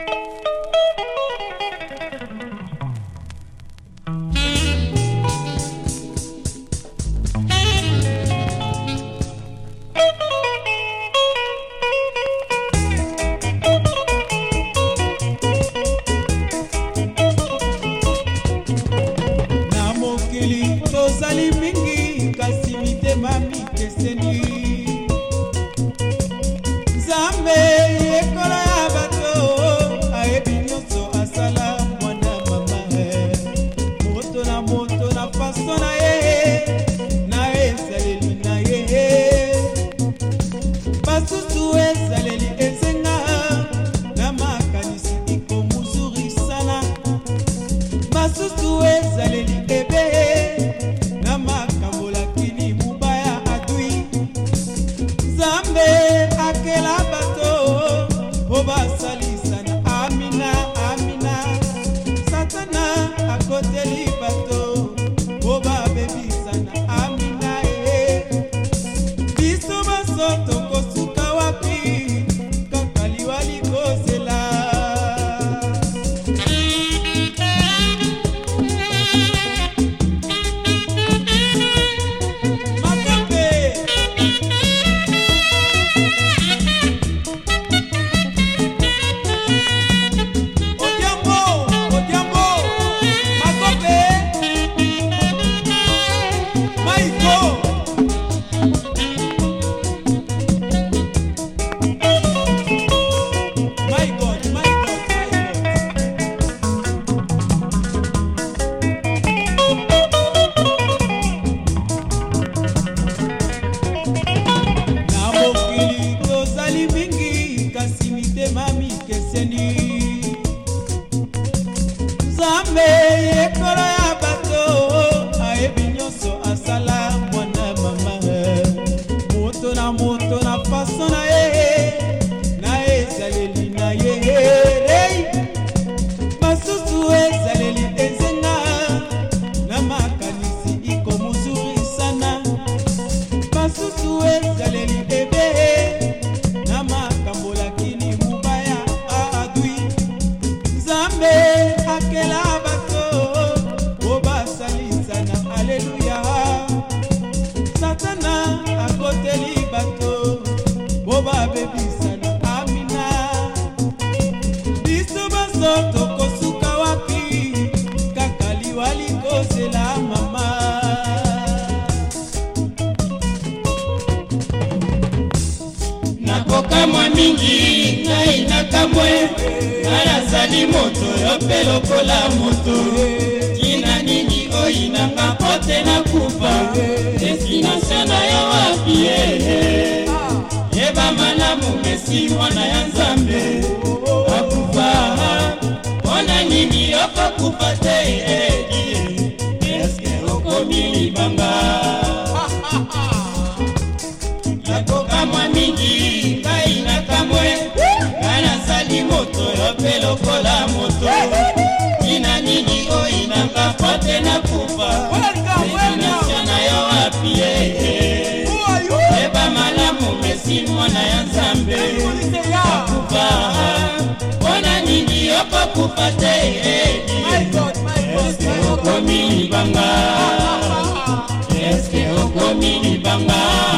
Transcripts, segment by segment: you basakela bato po basala nakamwa mingi ngai nakamwe ngai azali moto yo mpe lokola moto tina nini oyinanga mpo te nakufa destinatio na yo wapi ye eh, eh. yeba malamu mesi mwana ya nzambe akufa mpo na nini yokokufa te eh. se lokola moto tina nini oyinanga pote na kufa destination na yo wapi ye yeba malamu mesi mwana ya nzambe akufa mpona nini okokufa te eske okomi libanga eske okomi libanga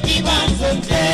Tutti van